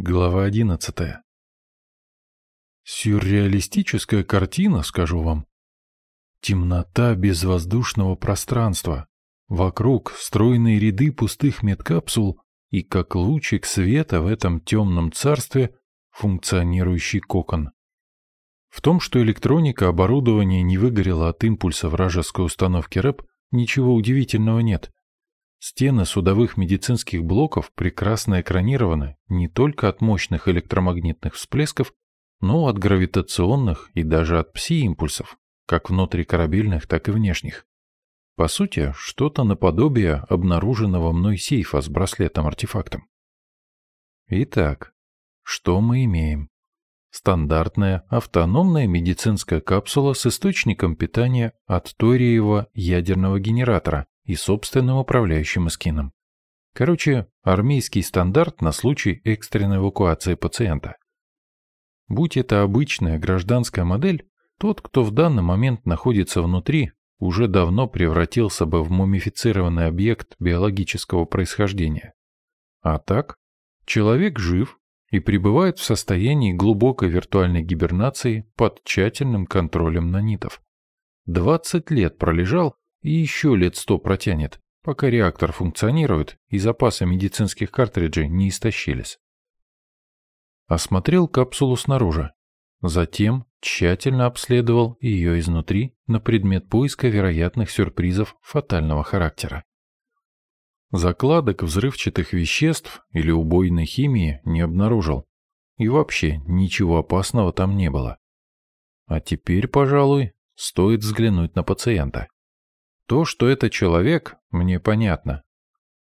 Глава одиннадцатая. Сюрреалистическая картина, скажу вам. Темнота безвоздушного пространства. Вокруг стройные ряды пустых медкапсул и, как лучик света в этом темном царстве, функционирующий кокон. В том, что электроника оборудования не выгорела от импульса вражеской установки РЭП, ничего удивительного нет. Стены судовых медицинских блоков прекрасно экранированы не только от мощных электромагнитных всплесков, но от гравитационных и даже от пси-импульсов, как внутрикорабельных, так и внешних. По сути, что-то наподобие обнаруженного мной сейфа с браслетом-артефактом. Итак, что мы имеем? Стандартная автономная медицинская капсула с источником питания от ториевого ядерного генератора и собственным управляющим эскином. Короче, армейский стандарт на случай экстренной эвакуации пациента. Будь это обычная гражданская модель, тот, кто в данный момент находится внутри, уже давно превратился бы в мумифицированный объект биологического происхождения. А так, человек жив и пребывает в состоянии глубокой виртуальной гибернации под тщательным контролем нанитов. 20 лет пролежал и еще лет сто протянет, пока реактор функционирует и запасы медицинских картриджей не истощились. Осмотрел капсулу снаружи. Затем тщательно обследовал ее изнутри на предмет поиска вероятных сюрпризов фатального характера. Закладок взрывчатых веществ или убойной химии не обнаружил. И вообще ничего опасного там не было. А теперь, пожалуй, стоит взглянуть на пациента. То, что это человек, мне понятно.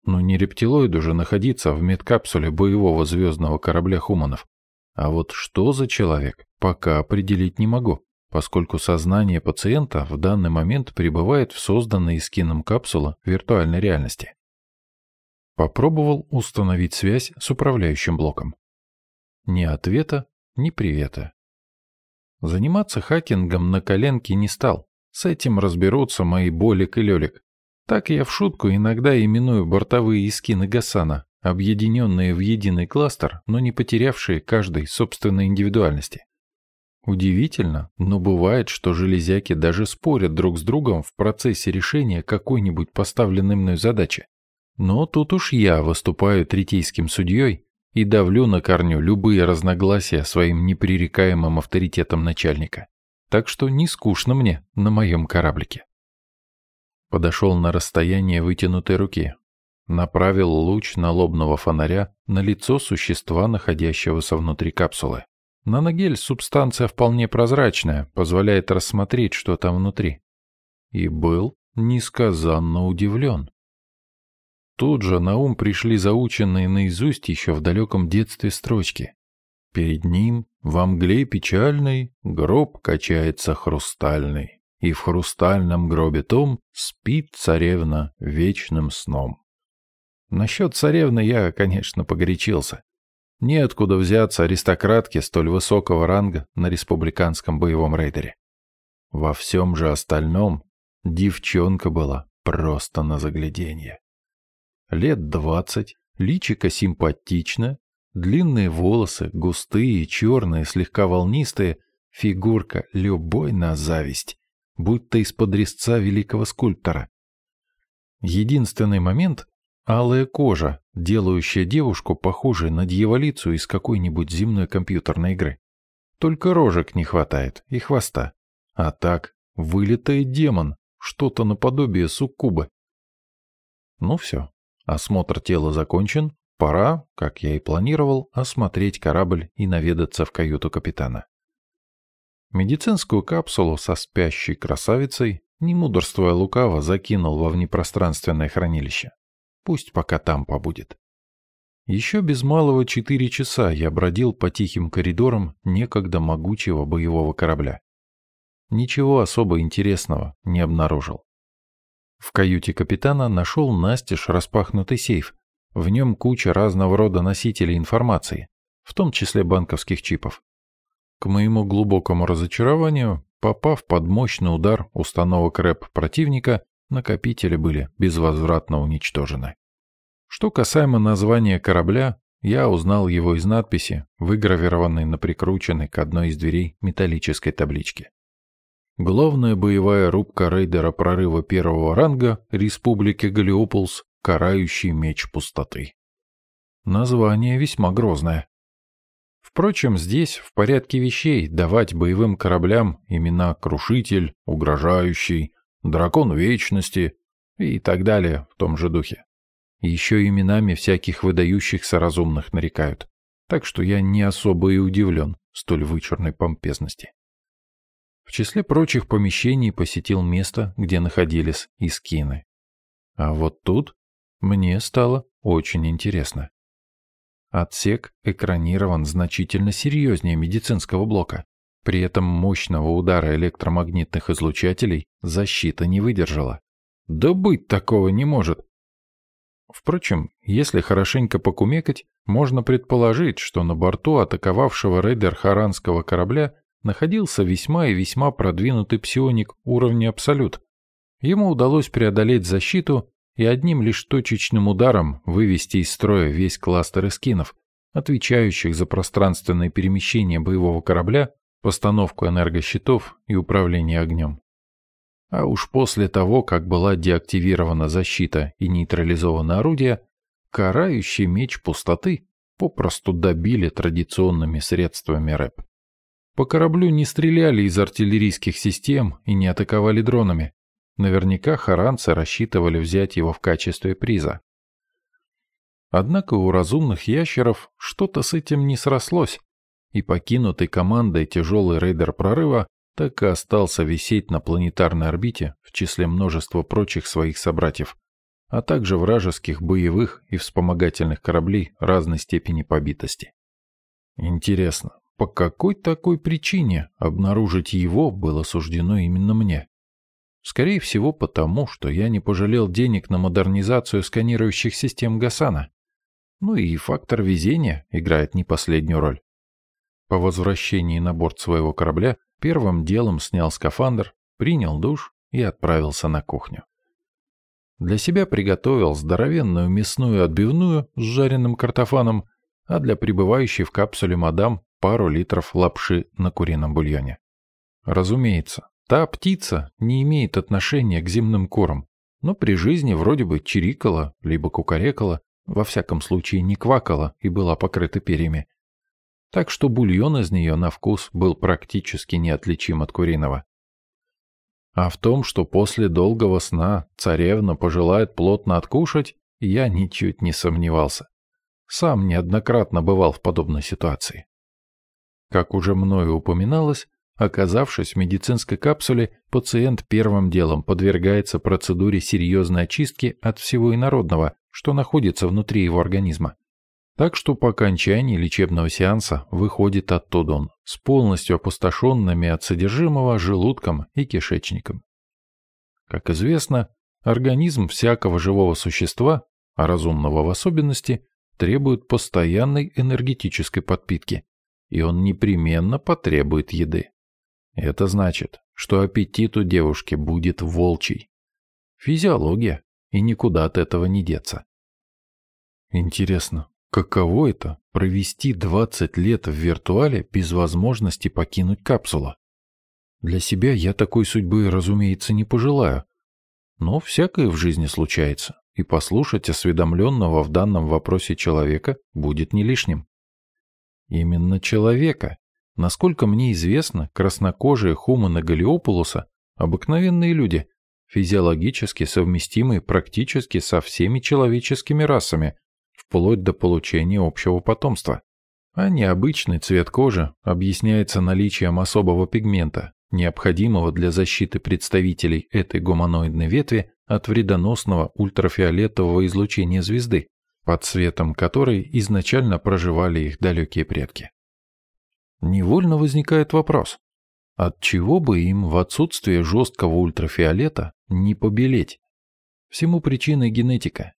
Но не рептилоиду же находиться в медкапсуле боевого звездного корабля Хуманов. А вот что за человек, пока определить не могу, поскольку сознание пациента в данный момент пребывает в созданной эскином капсула виртуальной реальности. Попробовал установить связь с управляющим блоком. Ни ответа, ни привета. Заниматься хакингом на коленке не стал, с этим разберутся мои Болик и Лёлик. Так я в шутку иногда именую бортовые эскины Гасана, объединенные в единый кластер, но не потерявшие каждой собственной индивидуальности. Удивительно, но бывает, что железяки даже спорят друг с другом в процессе решения какой-нибудь поставленной мной задачи. Но тут уж я выступаю третейским судьей и давлю на корню любые разногласия своим непререкаемым авторитетом начальника так что не скучно мне на моем кораблике. Подошел на расстояние вытянутой руки, направил луч налобного фонаря на лицо существа, находящегося внутри капсулы. Наногель — субстанция вполне прозрачная, позволяет рассмотреть, что там внутри. И был несказанно удивлен. Тут же на ум пришли заученные наизусть еще в далеком детстве строчки. Перед ним, во мгле печальной, гроб качается хрустальный, и в хрустальном гробе том спит царевна вечным сном. Насчет царевны я, конечно, погорячился. Неоткуда взяться аристократке столь высокого ранга на республиканском боевом рейдере. Во всем же остальном девчонка была просто на загляденье. Лет двадцать, личико симпатичное, Длинные волосы, густые, черные, слегка волнистые, фигурка любой на зависть, будто из-под резца великого скульптора. Единственный момент — алая кожа, делающая девушку похожей на дьяволицу из какой-нибудь земной компьютерной игры. Только рожек не хватает и хвоста. А так, вылитый демон, что-то наподобие суккубы. Ну все, осмотр тела закончен, Пора, как я и планировал, осмотреть корабль и наведаться в каюту капитана. Медицинскую капсулу со спящей красавицей, не мудрствуя лукаво, закинул во внепространственное хранилище. Пусть пока там побудет. Еще без малого четыре часа я бродил по тихим коридорам некогда могучего боевого корабля. Ничего особо интересного не обнаружил. В каюте капитана нашел настежь распахнутый сейф, в нем куча разного рода носителей информации, в том числе банковских чипов. К моему глубокому разочарованию, попав под мощный удар установок рэп противника, накопители были безвозвратно уничтожены. Что касаемо названия корабля, я узнал его из надписи, выгравированной на прикрученной к одной из дверей металлической табличке. Главная боевая рубка рейдера прорыва первого ранга Республики Галиополс «Карающий меч пустоты». Название весьма грозное. Впрочем, здесь в порядке вещей давать боевым кораблям имена «Крушитель», «Угрожающий», «Дракон Вечности» и так далее в том же духе. Еще именами всяких выдающихся разумных нарекают, так что я не особо и удивлен столь вычурной помпезности. В числе прочих помещений посетил место, где находились искины. А вот тут мне стало очень интересно. Отсек экранирован значительно серьезнее медицинского блока. При этом мощного удара электромагнитных излучателей защита не выдержала. Да быть такого не может. Впрочем, если хорошенько покумекать, можно предположить, что на борту атаковавшего рейдер харанского корабля находился весьма и весьма продвинутый псионик уровня Абсолют. Ему удалось преодолеть защиту и одним лишь точечным ударом вывести из строя весь кластер эскинов, отвечающих за пространственное перемещение боевого корабля, постановку энергощитов и управление огнем. А уж после того, как была деактивирована защита и нейтрализовано орудие, карающий меч пустоты попросту добили традиционными средствами РЭП. По кораблю не стреляли из артиллерийских систем и не атаковали дронами. Наверняка харанцы рассчитывали взять его в качестве приза. Однако у разумных ящеров что-то с этим не срослось, и покинутый командой тяжелый рейдер прорыва так и остался висеть на планетарной орбите в числе множества прочих своих собратьев, а также вражеских боевых и вспомогательных кораблей разной степени побитости. Интересно, по какой такой причине обнаружить его было суждено именно мне? Скорее всего, потому, что я не пожалел денег на модернизацию сканирующих систем Гасана. Ну и фактор везения играет не последнюю роль. По возвращении на борт своего корабля Первым делом снял скафандр, принял душ и отправился на кухню. Для себя приготовил здоровенную мясную отбивную с жареным картофаном, а для пребывающей в капсуле мадам пару литров лапши на курином бульоне. Разумеется, та птица не имеет отношения к земным корам, но при жизни вроде бы чирикала, либо кукарекала, во всяком случае не квакала и была покрыта перьями так что бульон из нее на вкус был практически неотличим от куриного. А в том, что после долгого сна царевна пожелает плотно откушать, я ничуть не сомневался. Сам неоднократно бывал в подобной ситуации. Как уже мною упоминалось, оказавшись в медицинской капсуле, пациент первым делом подвергается процедуре серьезной очистки от всего инородного, что находится внутри его организма. Так что по окончании лечебного сеанса выходит оттуда он с полностью опустошенными от содержимого желудком и кишечником. Как известно, организм всякого живого существа, а разумного в особенности, требует постоянной энергетической подпитки, и он непременно потребует еды. Это значит, что аппетит у девушки будет волчий. Физиология, и никуда от этого не деться. Интересно, Каково это — провести 20 лет в виртуале без возможности покинуть капсулу? Для себя я такой судьбы, разумеется, не пожелаю. Но всякое в жизни случается, и послушать осведомленного в данном вопросе человека будет не лишним. Именно человека. Насколько мне известно, краснокожие хуманы Галиопулуса – обыкновенные люди, физиологически совместимые практически со всеми человеческими расами, вплоть до получения общего потомства. А необычный цвет кожи объясняется наличием особого пигмента, необходимого для защиты представителей этой гуманоидной ветви от вредоносного ультрафиолетового излучения звезды, под светом которой изначально проживали их далекие предки. Невольно возникает вопрос, от чего бы им в отсутствие жесткого ультрафиолета не побелеть? Всему причиной генетика.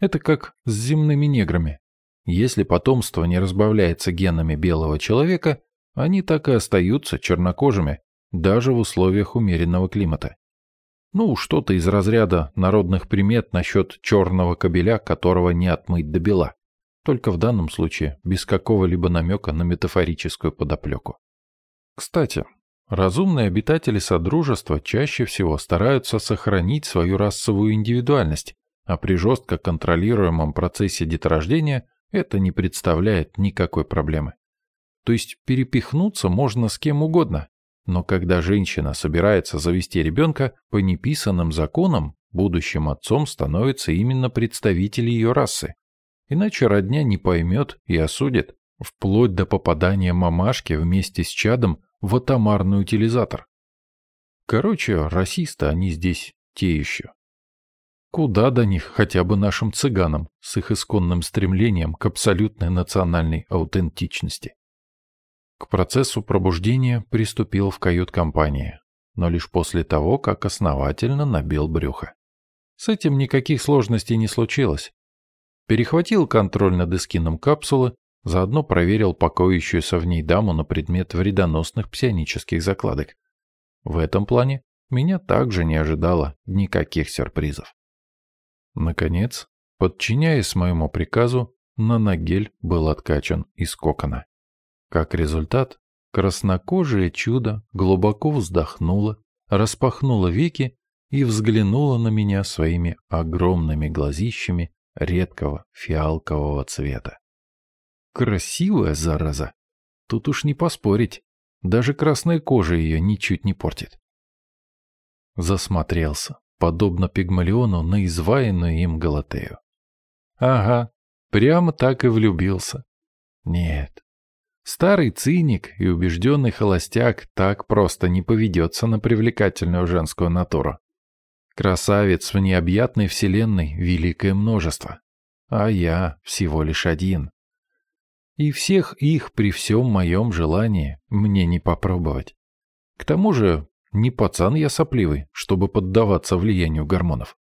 Это как с земными неграми. Если потомство не разбавляется генами белого человека, они так и остаются чернокожими, даже в условиях умеренного климата. Ну, что-то из разряда народных примет насчет черного кобеля, которого не отмыть до бела. Только в данном случае без какого-либо намека на метафорическую подоплеку. Кстати, разумные обитатели Содружества чаще всего стараются сохранить свою расовую индивидуальность, а при жестко контролируемом процессе деторождения это не представляет никакой проблемы. То есть перепихнуться можно с кем угодно, но когда женщина собирается завести ребенка, по неписанным законам будущим отцом становится именно представитель ее расы. Иначе родня не поймет и осудит, вплоть до попадания мамашки вместе с чадом в атомарный утилизатор. Короче, расисты они здесь те еще. Куда до них хотя бы нашим цыганам с их исконным стремлением к абсолютной национальной аутентичности? К процессу пробуждения приступил в кают-компании, но лишь после того, как основательно набил брюхо. С этим никаких сложностей не случилось. Перехватил контроль над эскином капсулы, заодно проверил покоящуюся в ней даму на предмет вредоносных псионических закладок. В этом плане меня также не ожидало никаких сюрпризов. Наконец, подчиняясь моему приказу, наногель был откачан из кокона. Как результат, краснокожее чудо глубоко вздохнуло, распахнуло веки и взглянула на меня своими огромными глазищами редкого фиалкового цвета. Красивая зараза. Тут уж не поспорить. Даже красная кожа ее ничуть не портит. Засмотрелся подобно Пигмалиону на изваянную им Галатею. Ага, прямо так и влюбился. Нет, старый циник и убежденный холостяк так просто не поведется на привлекательную женскую натуру. Красавец в необъятной вселенной великое множество, а я всего лишь один. И всех их при всем моем желании мне не попробовать. К тому же не пацан я сопливый, чтобы поддаваться влиянию гормонов.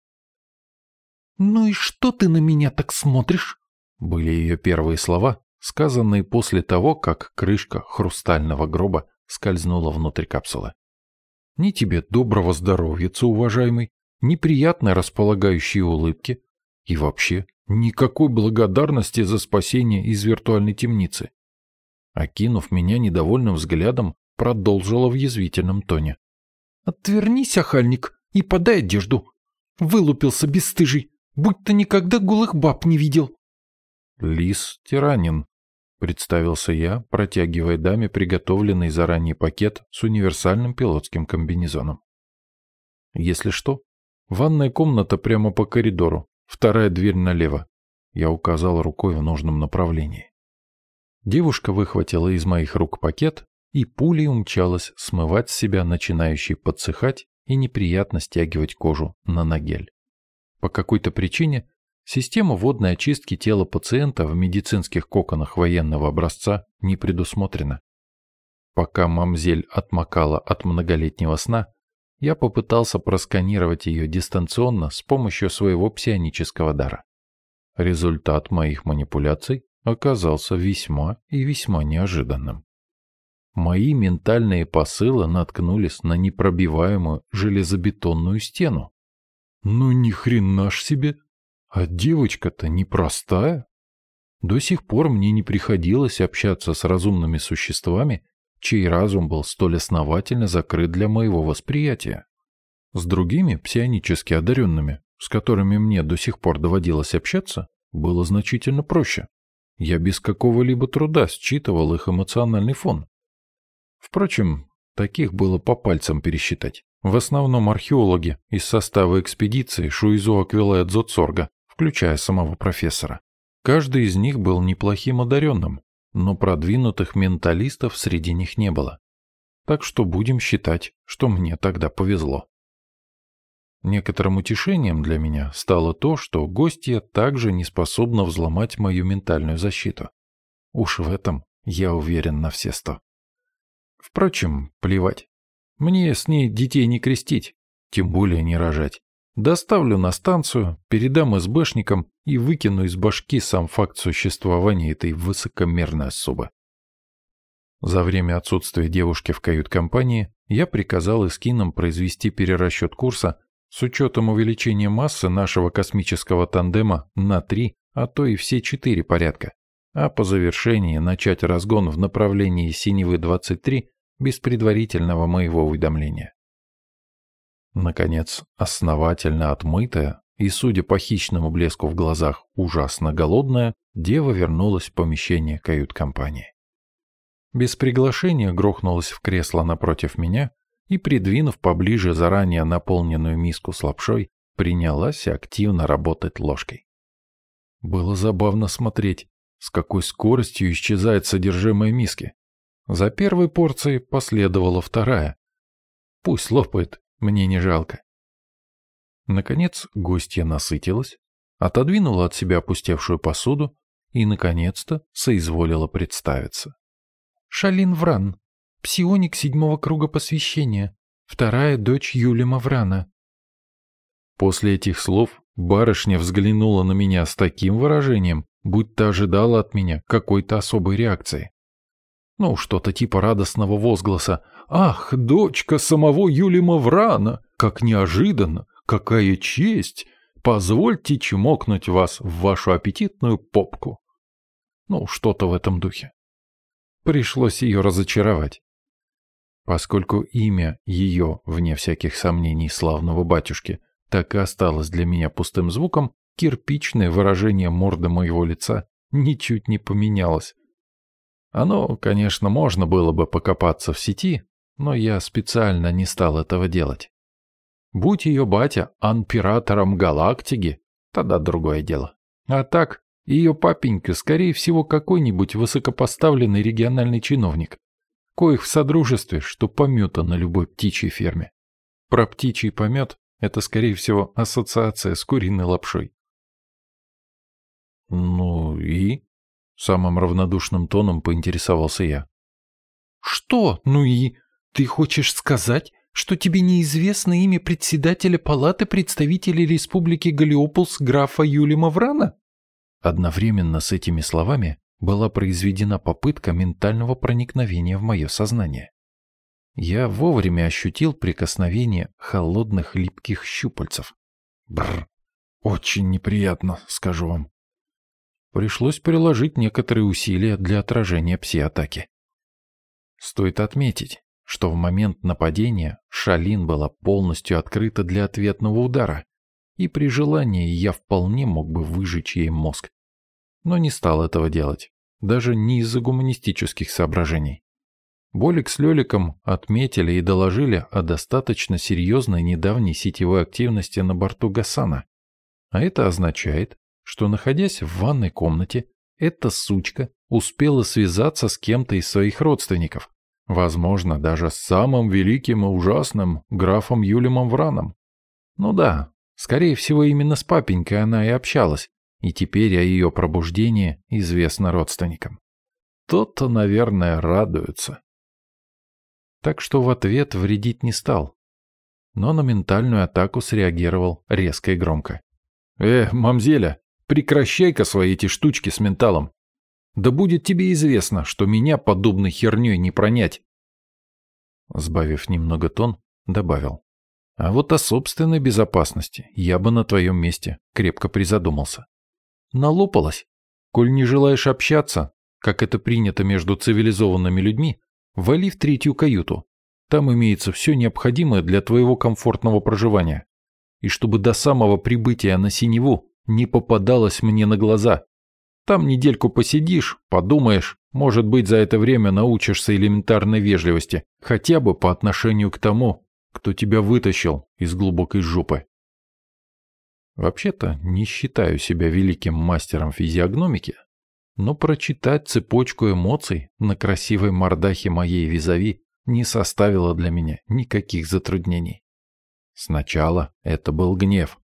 «Ну и что ты на меня так смотришь?» Были ее первые слова, сказанные после того, как крышка хрустального гроба скользнула внутрь капсулы. «Ни тебе доброго здоровья, уважаемый, ни приятной располагающей улыбки и вообще никакой благодарности за спасение из виртуальной темницы». Окинув меня недовольным взглядом, продолжила в язвительном тоне. Отвернись, охальник, и подай одежду. Вылупился бесстыжий, будь-то никогда голых баб не видел. Лис Тиранин, представился я, протягивая даме приготовленный заранее пакет с универсальным пилотским комбинезоном. Если что, ванная комната прямо по коридору, вторая дверь налево. Я указал рукой в нужном направлении. Девушка выхватила из моих рук пакет и пулей умчалась смывать с себя начинающий подсыхать и неприятно стягивать кожу на нагель. По какой-то причине система водной очистки тела пациента в медицинских коконах военного образца не предусмотрена. Пока мамзель отмокала от многолетнего сна, я попытался просканировать ее дистанционно с помощью своего псионического дара. Результат моих манипуляций оказался весьма и весьма неожиданным. Мои ментальные посылы наткнулись на непробиваемую железобетонную стену. Ну ни хрена ж себе! А девочка-то непростая. До сих пор мне не приходилось общаться с разумными существами, чей разум был столь основательно закрыт для моего восприятия. С другими псионически одаренными, с которыми мне до сих пор доводилось общаться, было значительно проще. Я без какого-либо труда считывал их эмоциональный фон. Впрочем, таких было по пальцам пересчитать. В основном археологи из состава экспедиции Шуизо Аквилая Дзоцорга, включая самого профессора. Каждый из них был неплохим одаренным, но продвинутых менталистов среди них не было. Так что будем считать, что мне тогда повезло. Некоторым утешением для меня стало то, что гостья также не способна взломать мою ментальную защиту. Уж в этом я уверен на все сто. Впрочем, плевать. Мне с ней детей не крестить, тем более не рожать. Доставлю на станцию, передам СБшникам и выкину из башки сам факт существования этой высокомерной особы. За время отсутствия девушки в кают-компании я приказал эскинам произвести перерасчет курса с учетом увеличения массы нашего космического тандема на 3, а то и все четыре порядка, а по завершении начать разгон в направлении Синевы-23 без предварительного моего уведомления. Наконец, основательно отмытая и, судя по хищному блеску в глазах, ужасно голодная, дева вернулась в помещение кают-компании. Без приглашения грохнулась в кресло напротив меня и, придвинув поближе заранее наполненную миску с лапшой, принялась активно работать ложкой. Было забавно смотреть, с какой скоростью исчезает содержимое миски. За первой порцией последовала вторая. Пусть лопает, мне не жалко. Наконец гостья насытилась, отодвинула от себя опустевшую посуду и, наконец-то, соизволила представиться. Шалин Вран, псионик седьмого круга посвящения, вторая дочь Юли Маврана. После этих слов барышня взглянула на меня с таким выражением, будто ожидала от меня какой-то особой реакции. Ну, что-то типа радостного возгласа «Ах, дочка самого Юли Маврана! Как неожиданно! Какая честь! Позвольте чмокнуть вас в вашу аппетитную попку!» Ну, что-то в этом духе. Пришлось ее разочаровать. Поскольку имя ее, вне всяких сомнений, славного батюшки, так и осталось для меня пустым звуком, кирпичное выражение морды моего лица ничуть не поменялось. Оно, конечно, можно было бы покопаться в сети, но я специально не стал этого делать. Будь ее батя анпиратором галактики, тогда другое дело. А так, ее папенька, скорее всего, какой-нибудь высокопоставленный региональный чиновник, коих в содружестве, что помета на любой птичьей ферме. Про птичий помет – это, скорее всего, ассоциация с куриной лапшой. «Ну и?» – самым равнодушным тоном поинтересовался я. «Что «ну и»? Ты хочешь сказать, что тебе неизвестно имя председателя Палаты представителей Республики Галиополс графа Юли Маврана?» Одновременно с этими словами была произведена попытка ментального проникновения в мое сознание. Я вовремя ощутил прикосновение холодных липких щупальцев. Бррр, очень неприятно, скажу вам. Пришлось приложить некоторые усилия для отражения пси-атаки. Стоит отметить, что в момент нападения Шалин была полностью открыта для ответного удара, и при желании я вполне мог бы выжечь ей мозг. Но не стал этого делать, даже не из-за гуманистических соображений. Болик с Лёликом отметили и доложили о достаточно серьезной недавней сетевой активности на борту Гасана. А это означает, что, находясь в ванной комнате, эта сучка успела связаться с кем-то из своих родственников, возможно, даже с самым великим и ужасным графом Юлимом Враном. Ну да, Скорее всего, именно с папенькой она и общалась, и теперь о ее пробуждении известно родственникам. Тот-то, наверное, радуется. Так что в ответ вредить не стал, но на ментальную атаку среагировал резко и громко. «Э, мамзеля, прекращай-ка свои эти штучки с менталом. Да будет тебе известно, что меня подобной херней не пронять». Сбавив немного тон, добавил. А вот о собственной безопасности я бы на твоем месте крепко призадумался. Налопалась. Коль не желаешь общаться, как это принято между цивилизованными людьми, вали в третью каюту. Там имеется все необходимое для твоего комфортного проживания. И чтобы до самого прибытия на Синеву не попадалось мне на глаза. Там недельку посидишь, подумаешь, может быть, за это время научишься элементарной вежливости, хотя бы по отношению к тому, кто тебя вытащил из глубокой жопы. Вообще-то не считаю себя великим мастером физиогномики, но прочитать цепочку эмоций на красивой мордахе моей визави не составило для меня никаких затруднений. Сначала это был гнев.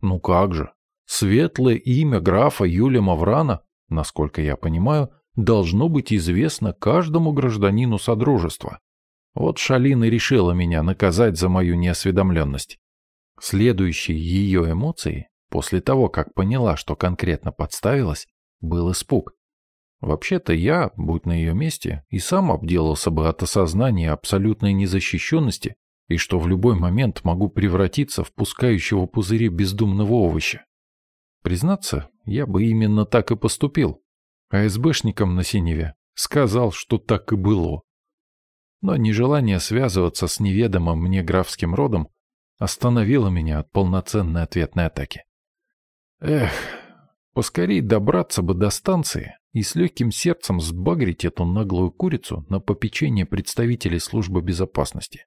Ну как же, светлое имя графа Юлия Маврана, насколько я понимаю, должно быть известно каждому гражданину Содружества. Вот Шалина решила меня наказать за мою неосведомленность. Следующей ее эмоцией, после того, как поняла, что конкретно подставилась, был испуг. Вообще-то я, будь на ее месте, и сам обделался бы от осознания абсолютной незащищенности и что в любой момент могу превратиться в пускающего пузыри бездумного овоща. Признаться, я бы именно так и поступил. А СБшникам на Синеве сказал, что так и было. Но нежелание связываться с неведомым мне графским родом остановило меня от полноценной ответной атаки. Эх, поскорей добраться бы до станции и с легким сердцем сбагрить эту наглую курицу на попечение представителей службы безопасности.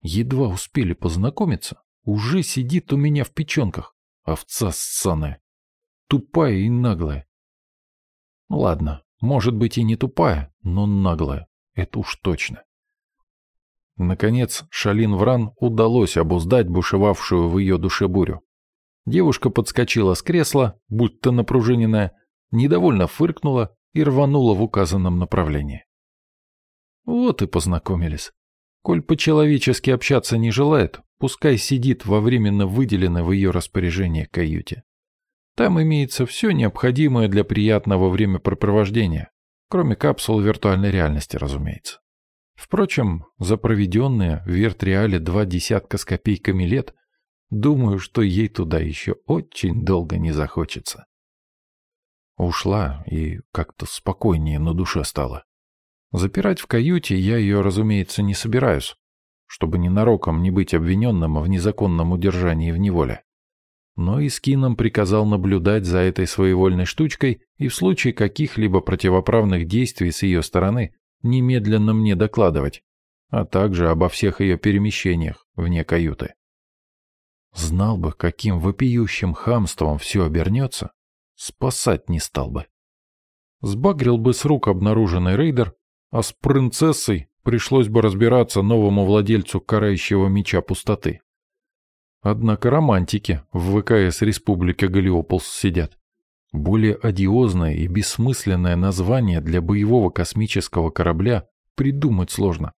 Едва успели познакомиться, уже сидит у меня в печенках. Овца ссаная. Тупая и наглая. Ну ладно, может быть и не тупая, но наглая. Это уж точно. Наконец, Шалин Вран удалось обуздать бушевавшую в ее душе бурю. Девушка подскочила с кресла, будто напружиненная, недовольно фыркнула и рванула в указанном направлении. Вот и познакомились. Коль по-человечески общаться не желает, пускай сидит во временно выделенной в ее распоряжение каюте. Там имеется все необходимое для приятного времяпрепровождения, кроме капсул виртуальной реальности, разумеется. Впрочем, за проведенные в виртреале два десятка с копейками лет, думаю, что ей туда еще очень долго не захочется. Ушла, и как-то спокойнее на душе стало. Запирать в каюте я ее, разумеется, не собираюсь, чтобы ненароком не быть обвиненным в незаконном удержании в неволе. Но и Скином приказал наблюдать за этой своевольной штучкой и в случае каких-либо противоправных действий с ее стороны немедленно мне докладывать, а также обо всех ее перемещениях вне каюты. Знал бы, каким вопиющим хамством все обернется, спасать не стал бы. Сбагрил бы с рук обнаруженный рейдер, а с принцессой пришлось бы разбираться новому владельцу карающего меча пустоты. Однако романтики в ВКС Республики Галиополс сидят. Более одиозное и бессмысленное название для боевого космического корабля придумать сложно.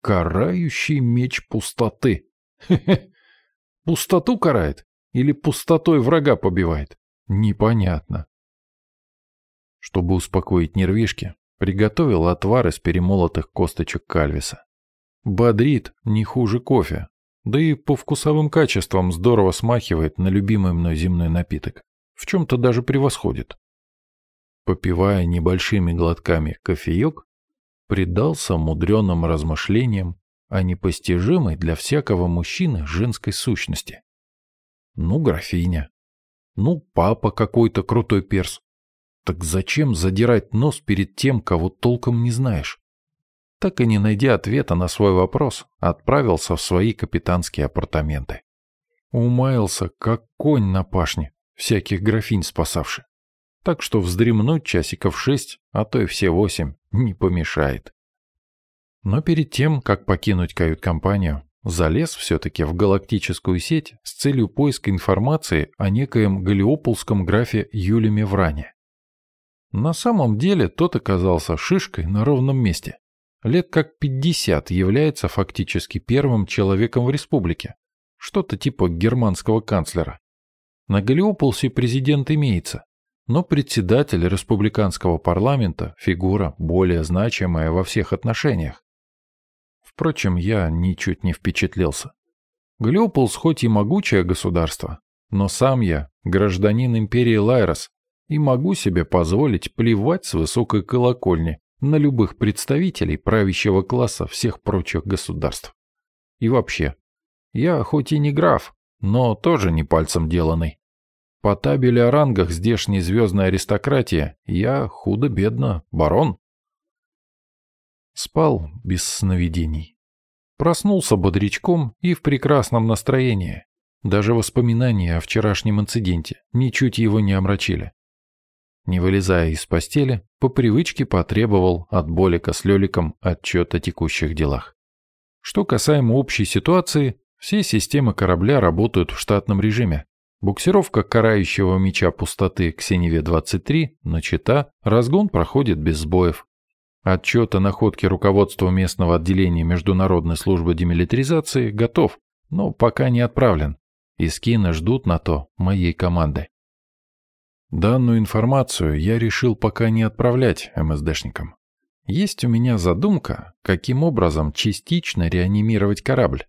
Карающий меч пустоты. Хе-хе. Пустоту карает? Или пустотой врага побивает? Непонятно. Чтобы успокоить нервишки, приготовил отвар из перемолотых косточек кальвиса. Бодрит не хуже кофе, да и по вкусовым качествам здорово смахивает на любимый мной земной напиток. В чем-то даже превосходит. Попивая небольшими глотками кофеек, предался мудреным размышлениям о непостижимой для всякого мужчины женской сущности. Ну, графиня. Ну, папа какой-то крутой перс. Так зачем задирать нос перед тем, кого толком не знаешь? Так и не найдя ответа на свой вопрос, отправился в свои капитанские апартаменты. Умаялся, как конь на пашне, всяких графинь спасавший. Так что вздремнуть часиков шесть, а то и все восемь, не помешает. Но перед тем, как покинуть кают-компанию, залез все-таки в галактическую сеть с целью поиска информации о некоем галиополском графе Юлиме Вране. На самом деле тот оказался шишкой на ровном месте лет как 50 является фактически первым человеком в республике. Что-то типа германского канцлера. На Галиополсе президент имеется, но председатель республиканского парламента – фигура более значимая во всех отношениях. Впрочем, я ничуть не впечатлился. Галиополс хоть и могучее государство, но сам я гражданин империи Лайрос и могу себе позволить плевать с высокой колокольни на любых представителей правящего класса всех прочих государств. И вообще, я хоть и не граф, но тоже не пальцем деланный. По табели о рангах здешней звездной аристократии я худо-бедно барон. Спал без сновидений. Проснулся бодрячком и в прекрасном настроении. Даже воспоминания о вчерашнем инциденте ничуть его не омрачили. Не вылезая из постели, по привычке потребовал от Болика с Леликом отчет о текущих делах. Что касаемо общей ситуации, все системы корабля работают в штатном режиме. Буксировка карающего меча пустоты к Синеве-23 начата, разгон проходит без сбоев. Отчет о находке руководства местного отделения Международной службы демилитаризации готов, но пока не отправлен. Из кино ждут на то моей команды. Данную информацию я решил пока не отправлять МСДшникам. Есть у меня задумка, каким образом частично реанимировать корабль.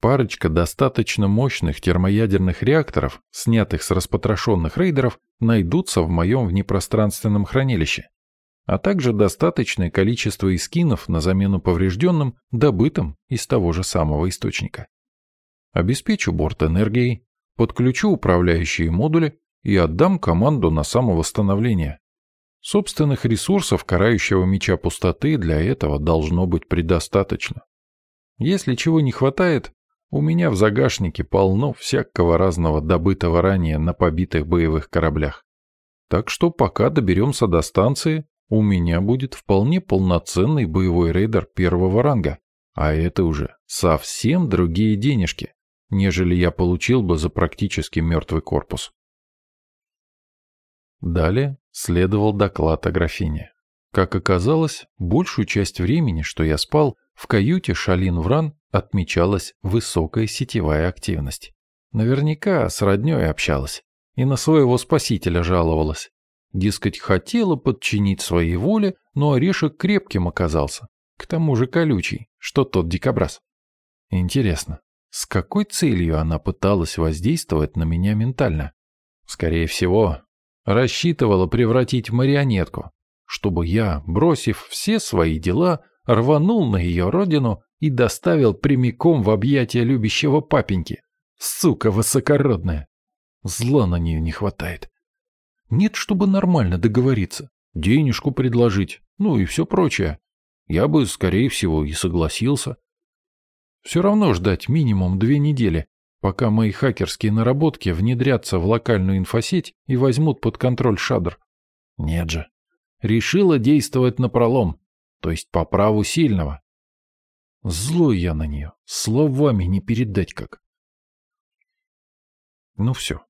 Парочка достаточно мощных термоядерных реакторов, снятых с распотрошенных рейдеров, найдутся в моем внепространственном хранилище, а также достаточное количество искинов на замену поврежденным, добытым из того же самого источника. Обеспечу борт энергией, подключу управляющие модули и отдам команду на самовосстановление. Собственных ресурсов карающего меча пустоты для этого должно быть предостаточно. Если чего не хватает, у меня в загашнике полно всякого разного добытого ранее на побитых боевых кораблях. Так что пока доберемся до станции, у меня будет вполне полноценный боевой рейдер первого ранга. А это уже совсем другие денежки, нежели я получил бы за практически мертвый корпус. Далее следовал доклад о графине. Как оказалось, большую часть времени, что я спал, в каюте Шалин Вран отмечалась высокая сетевая активность. Наверняка с роднёй общалась и на своего спасителя жаловалась. Дескать, хотела подчинить своей воле, но орешек крепким оказался. К тому же колючий, что тот дикобраз. Интересно, с какой целью она пыталась воздействовать на меня ментально? Скорее всего, рассчитывала превратить в марионетку, чтобы я, бросив все свои дела, рванул на ее родину и доставил прямиком в объятия любящего папеньки. Сука высокородная. Зла на нее не хватает. Нет, чтобы нормально договориться, денежку предложить, ну и все прочее. Я бы, скорее всего, и согласился. Все равно ждать минимум две недели, пока мои хакерские наработки внедрятся в локальную инфосеть и возьмут под контроль шадр. Нет же. Решила действовать напролом, то есть по праву сильного. Злой я на нее, словами не передать как. Ну все.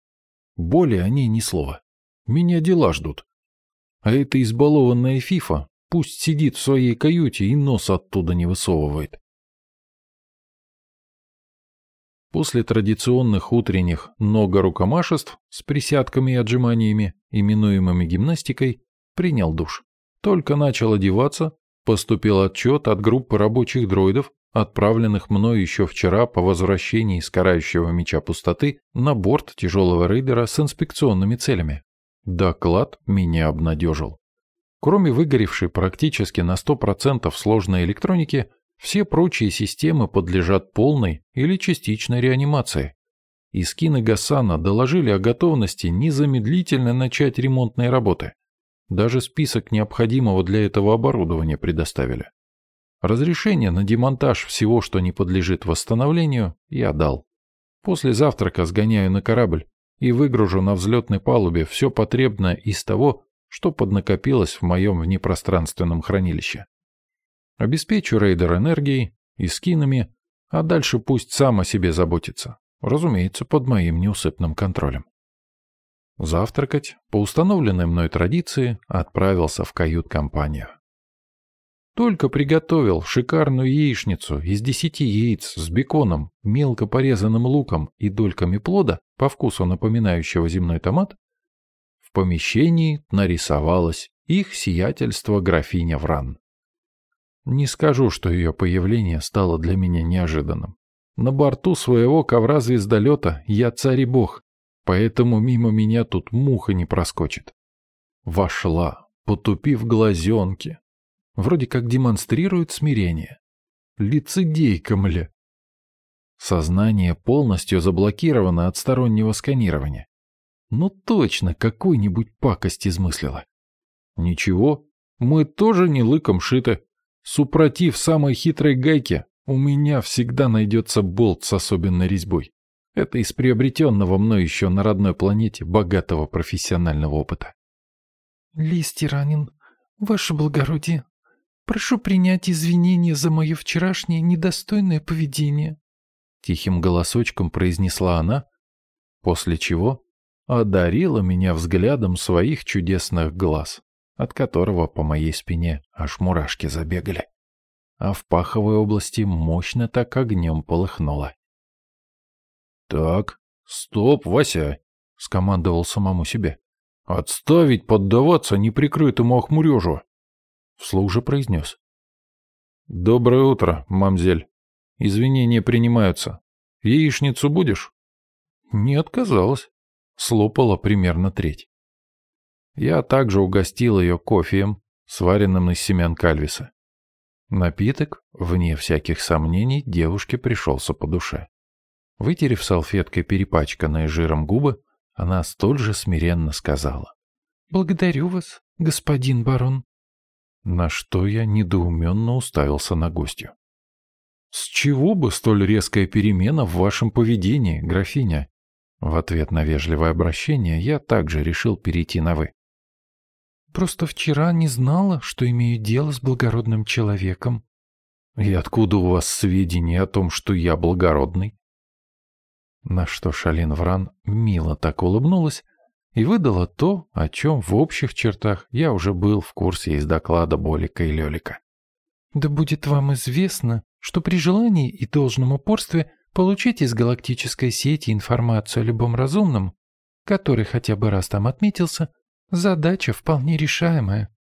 Более о ней ни слова. Меня дела ждут. А эта избалованная фифа пусть сидит в своей каюте и нос оттуда не высовывает. После традиционных утренних много-рукомашеств с присядками и отжиманиями, именуемыми гимнастикой, принял душ. Только начал одеваться, поступил отчет от группы рабочих дроидов, отправленных мной еще вчера по возвращении из карающего меча пустоты на борт тяжелого рейдера с инспекционными целями. Доклад меня обнадежил. Кроме выгоревшей практически на 100% сложной электроники, все прочие системы подлежат полной или частичной реанимации. Искины Гасана доложили о готовности незамедлительно начать ремонтные работы. Даже список необходимого для этого оборудования предоставили. Разрешение на демонтаж всего, что не подлежит восстановлению, я дал. После завтрака сгоняю на корабль и выгружу на взлетной палубе все потребное из того, что поднакопилось в моем внепространственном хранилище. Обеспечу рейдер энергией и скинами, а дальше пусть сам о себе заботится. Разумеется, под моим неусыпным контролем. Завтракать, по установленной мной традиции, отправился в кают-компанию. Только приготовил шикарную яичницу из десяти яиц с беконом, мелко порезанным луком и дольками плода, по вкусу напоминающего земной томат, в помещении нарисовалось их сиятельство графиня Вран. Не скажу, что ее появление стало для меня неожиданным. На борту своего ковра-звездолета я царь бог, поэтому мимо меня тут муха не проскочит. Вошла, потупив глазенки. Вроде как демонстрирует смирение. Лицедейка, мля. Сознание полностью заблокировано от стороннего сканирования. Ну точно, какой-нибудь пакость измыслила. Ничего, мы тоже не лыком шиты. Супротив самой хитрой гайки, у меня всегда найдется болт с особенной резьбой. Это из приобретенного мной еще на родной планете богатого профессионального опыта. Лист тиранин, ваше благородие, прошу принять извинения за мое вчерашнее недостойное поведение. Тихим голосочком произнесла она, после чего одарила меня взглядом своих чудесных глаз от которого по моей спине аж мурашки забегали. А в паховой области мощно так огнем полыхнуло. «Так, стоп, Вася!» — скомандовал самому себе. «Отставить поддаваться неприкрытому охмурежу!» Вслух же произнес. «Доброе утро, мамзель. Извинения принимаются. Яичницу будешь?» Не отказалась. Слопала примерно треть. Я также угостил ее кофеем, сваренным из семян кальвиса. Напиток, вне всяких сомнений, девушке пришелся по душе. Вытерев салфеткой перепачканные жиром губы, она столь же смиренно сказала. «Благодарю вас, господин барон». На что я недоуменно уставился на гостью. «С чего бы столь резкая перемена в вашем поведении, графиня?» В ответ на вежливое обращение я также решил перейти на «вы». «Просто вчера не знала, что имею дело с благородным человеком». «И откуда у вас сведения о том, что я благородный?» На что Шалин Вран мило так улыбнулась и выдала то, о чем в общих чертах я уже был в курсе из доклада Болика и Лелика. «Да будет вам известно, что при желании и должном упорстве получить из галактической сети информацию о любом разумном, который хотя бы раз там отметился, задача вполне решаемая».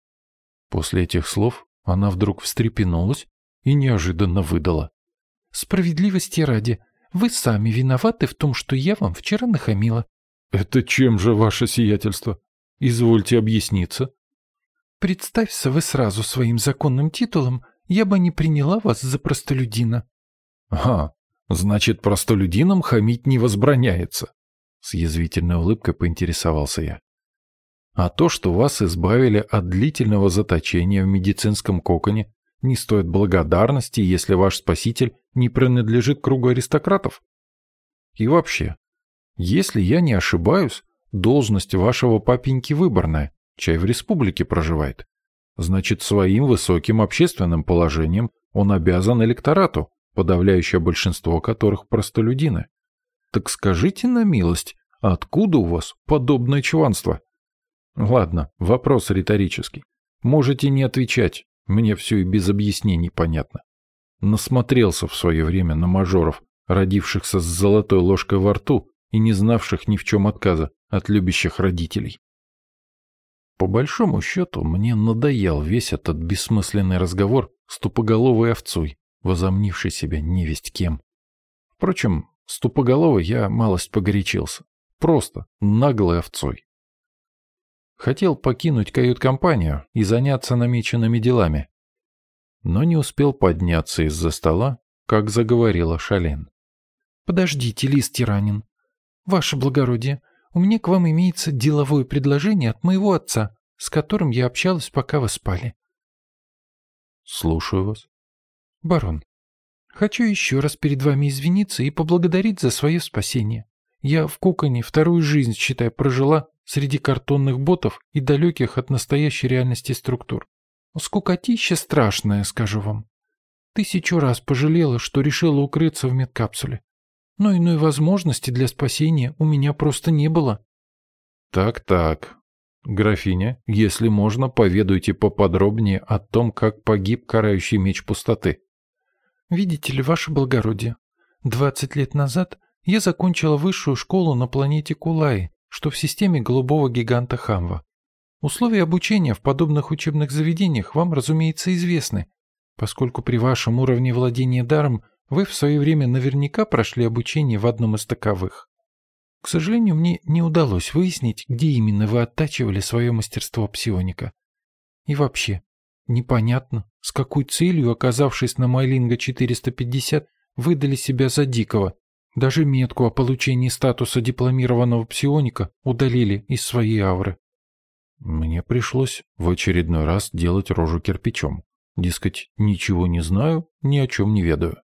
После этих слов она вдруг встрепенулась и неожиданно выдала. «Справедливости ради, вы сами виноваты в том, что я вам вчера нахамила». «Это чем же ваше сиятельство? Извольте объясниться». «Представься вы сразу своим законным титулом, я бы не приняла вас за простолюдина». «Ага, значит, простолюдинам хамить не возбраняется», — с язвительной улыбкой поинтересовался я. «А то, что вас избавили от длительного заточения в медицинском коконе, не стоит благодарности, если ваш спаситель не принадлежит кругу аристократов? И вообще, если я не ошибаюсь, должность вашего папеньки выборная, чай в республике проживает. Значит, своим высоким общественным положением он обязан электорату, подавляющее большинство которых простолюдины. Так скажите на милость, откуда у вас подобное чванство? Ладно, вопрос риторический. Можете не отвечать, мне все и без объяснений понятно. Насмотрелся в свое время на мажоров, родившихся с золотой ложкой во рту и не знавших ни в чем отказа от любящих родителей. По большому счету, мне надоел весь этот бессмысленный разговор с тупоголовой овцой, возомнившей себя невесть кем. Впрочем, с тупоголовой я малость погорячился. Просто наглой овцой. Хотел покинуть кают-компанию и заняться намеченными делами. Но не успел подняться из-за стола, как заговорила Шален. «Подождите, лист тиранин. Ваше благородие, у меня к вам имеется деловое предложение от моего отца, с которым я общалась, пока вы спали». «Слушаю вас». «Барон, хочу еще раз перед вами извиниться и поблагодарить за свое спасение. Я в коконе вторую жизнь, считай, прожила среди картонных ботов и далеких от настоящей реальности структур. Скукотища страшная, скажу вам. Тысячу раз пожалела, что решила укрыться в медкапсуле. Но иной возможности для спасения у меня просто не было. Так-так. Графиня, если можно, поведайте поподробнее о том, как погиб карающий меч пустоты. Видите ли, ваше благородие, двадцать лет назад я закончила высшую школу на планете Кулай что в системе голубого гиганта Хамва. Условия обучения в подобных учебных заведениях вам, разумеется, известны, поскольку при вашем уровне владения даром вы в свое время наверняка прошли обучение в одном из таковых. К сожалению, мне не удалось выяснить, где именно вы оттачивали свое мастерство псионика. И вообще, непонятно, с какой целью, оказавшись на Майлинга 450, выдали себя за дикого, даже метку о получении статуса дипломированного псионика удалили из своей ауры. Мне пришлось в очередной раз делать рожу кирпичом. Дескать, ничего не знаю, ни о чем не ведаю.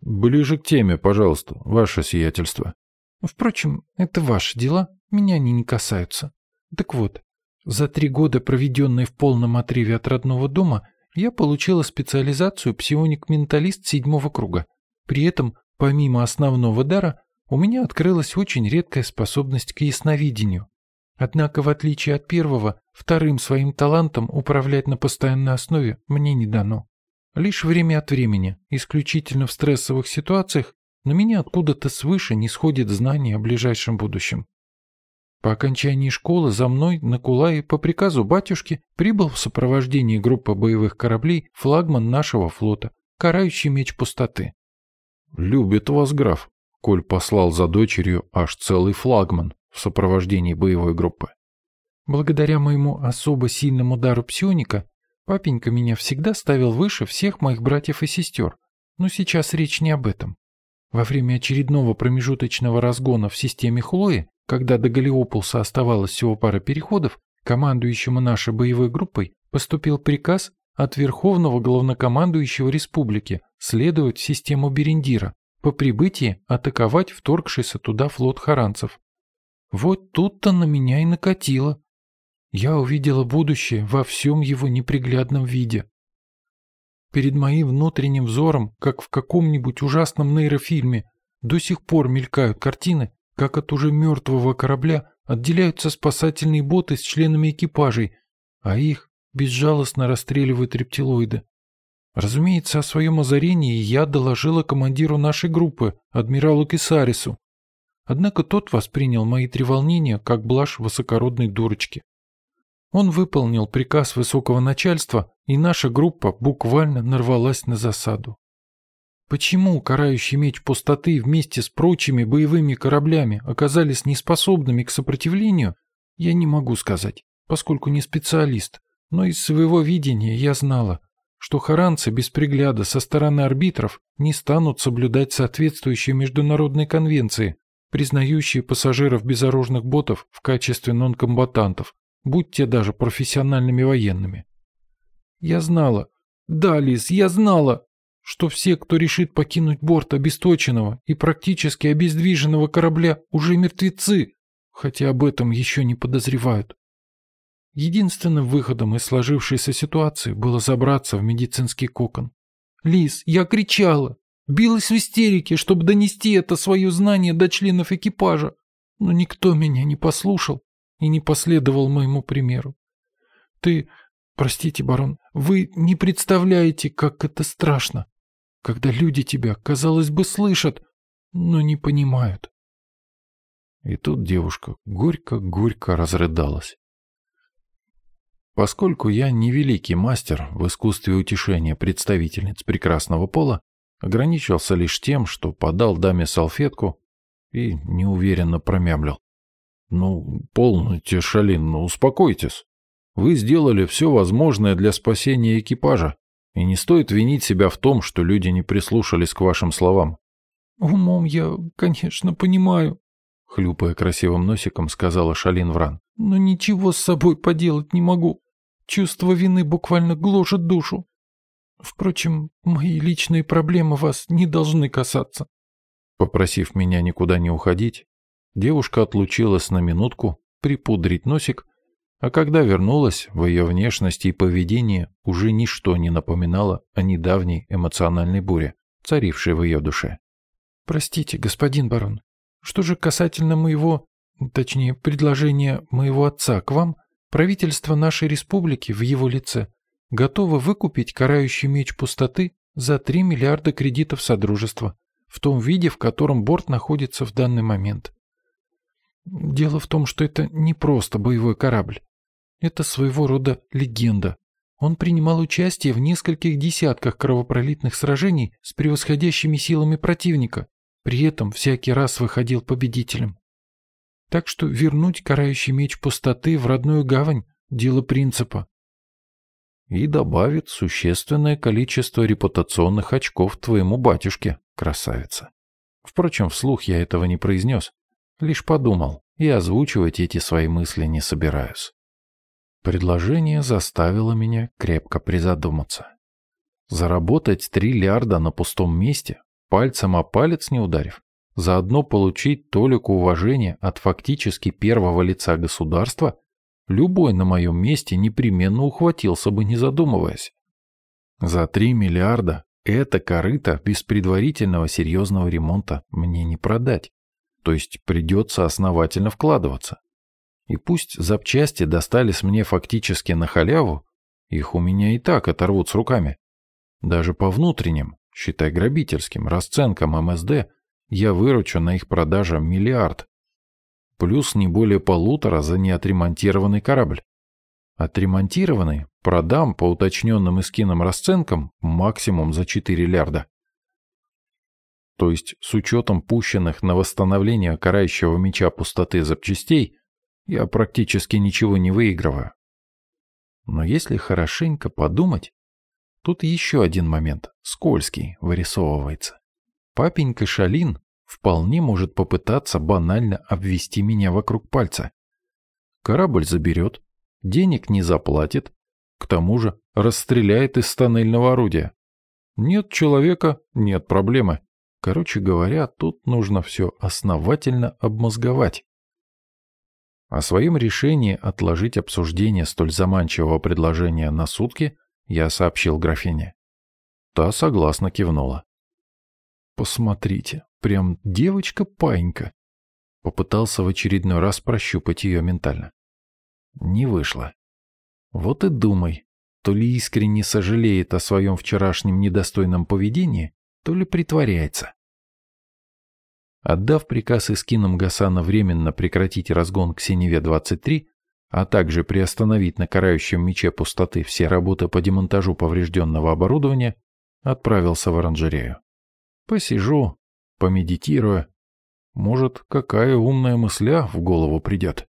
Ближе к теме, пожалуйста, ваше сиятельство. Впрочем, это ваши дела, меня они не касаются. Так вот, за три года, проведенные в полном отрыве от родного дома, я получила специализацию псионик-менталист седьмого круга. При этом Помимо основного дара, у меня открылась очень редкая способность к ясновидению. Однако, в отличие от первого, вторым своим талантом управлять на постоянной основе мне не дано. Лишь время от времени, исключительно в стрессовых ситуациях, на меня откуда-то свыше не сходит знание о ближайшем будущем. По окончании школы за мной на Кулае по приказу батюшки прибыл в сопровождении группы боевых кораблей флагман нашего флота, карающий меч пустоты. «Любит вас граф. коль послал за дочерью аж целый флагман в сопровождении боевой группы. Благодаря моему особо сильному дару псионика, папенька меня всегда ставил выше всех моих братьев и сестер. Но сейчас речь не об этом. Во время очередного промежуточного разгона в системе Хлои, когда до Галиополса оставалось всего пара переходов, командующему нашей боевой группой поступил приказ от Верховного Главнокомандующего Республики следовать в систему Берендира, по прибытии атаковать вторгшийся туда флот харанцев. Вот тут-то на меня и накатило. Я увидела будущее во всем его неприглядном виде. Перед моим внутренним взором, как в каком-нибудь ужасном нейрофильме, до сих пор мелькают картины, как от уже мертвого корабля отделяются спасательные боты с членами экипажей, а их безжалостно расстреливают рептилоиды. Разумеется, о своем озарении я доложила командиру нашей группы, адмиралу Кисарису. Однако тот воспринял мои треволнения как блажь высокородной дурочки. Он выполнил приказ высокого начальства, и наша группа буквально нарвалась на засаду. Почему карающий меч пустоты вместе с прочими боевыми кораблями оказались неспособными к сопротивлению, я не могу сказать, поскольку не специалист, но из своего видения я знала, что харанцы без пригляда со стороны арбитров не станут соблюдать соответствующие международные конвенции, признающие пассажиров безоружных ботов в качестве нонкомбатантов, будь те даже профессиональными военными. Я знала, да, Лиз, я знала, что все, кто решит покинуть борт обесточенного и практически обездвиженного корабля, уже мертвецы, хотя об этом еще не подозревают. Единственным выходом из сложившейся ситуации было забраться в медицинский кокон. Лиз, я кричала, билась в истерике, чтобы донести это свое знание до членов экипажа, но никто меня не послушал и не последовал моему примеру. Ты, простите, барон, вы не представляете, как это страшно, когда люди тебя, казалось бы, слышат, но не понимают. И тут девушка горько-горько разрыдалась. Поскольку я не великий мастер в искусстве утешения представительниц прекрасного пола, ограничился лишь тем, что подал даме салфетку и неуверенно промямлил. «Ну, полностью, Шалин, ну успокойтесь. Вы сделали все возможное для спасения экипажа, и не стоит винить себя в том, что люди не прислушались к вашим словам». «Умом я, конечно, понимаю», — хлюпая красивым носиком, сказала Шалин Вран. «Но ничего с собой поделать не могу. Чувство вины буквально гложет душу. Впрочем, мои личные проблемы вас не должны касаться». Попросив меня никуда не уходить, Девушка отлучилась на минутку припудрить носик, а когда вернулась, в ее внешности и поведении уже ничто не напоминало о недавней эмоциональной буре, царившей в ее душе. «Простите, господин барон, что же касательно моего, точнее, предложения моего отца к вам, правительство нашей республики в его лице готово выкупить карающий меч пустоты за 3 миллиарда кредитов Содружества, в том виде, в котором борт находится в данный момент. Дело в том, что это не просто боевой корабль. Это своего рода легенда. Он принимал участие в нескольких десятках кровопролитных сражений с превосходящими силами противника, при этом всякий раз выходил победителем. Так что вернуть карающий меч пустоты в родную гавань – дело принципа. И добавит существенное количество репутационных очков твоему батюшке, красавица. Впрочем, вслух я этого не произнес. Лишь подумал, и озвучивать эти свои мысли не собираюсь. Предложение заставило меня крепко призадуматься. Заработать три лярда на пустом месте, пальцем о палец не ударив, заодно получить толику уважения от фактически первого лица государства, любой на моем месте непременно ухватился бы, не задумываясь. За три миллиарда это корыто без предварительного серьезного ремонта мне не продать то есть придется основательно вкладываться. И пусть запчасти достались мне фактически на халяву, их у меня и так оторвут с руками. Даже по внутренним, считай грабительским, расценкам МСД я выручу на их продаже миллиард. Плюс не более полутора за неотремонтированный корабль. Отремонтированный продам по уточненным эскинам расценкам максимум за 4 лярда. то есть с учетом пущенных на восстановление карающего меча пустоты запчастей, я практически ничего не выигрываю. Но если хорошенько подумать, тут еще один момент, скользкий, вырисовывается. Папенька Шалин вполне может попытаться банально обвести меня вокруг пальца. Корабль заберет, денег не заплатит, к тому же расстреляет из тоннельного орудия. Нет человека — нет проблемы. Короче говоря, тут нужно все основательно обмозговать. О своем решении отложить обсуждение столь заманчивого предложения на сутки я сообщил графине. Та согласно кивнула. «Посмотрите, прям девочка-паинька!» Попытался в очередной раз прощупать ее ментально. Не вышло. Вот и думай, то ли искренне сожалеет о своем вчерашнем недостойном поведении, то ли притворяется. Отдав приказ эскинам Гасана временно прекратить разгон к Синеве-23, а также приостановить на карающем мече пустоты все работы по демонтажу поврежденного оборудования, отправился в оранжерею. Посижу, помедитирую. Может, какая умная мысля в голову придет.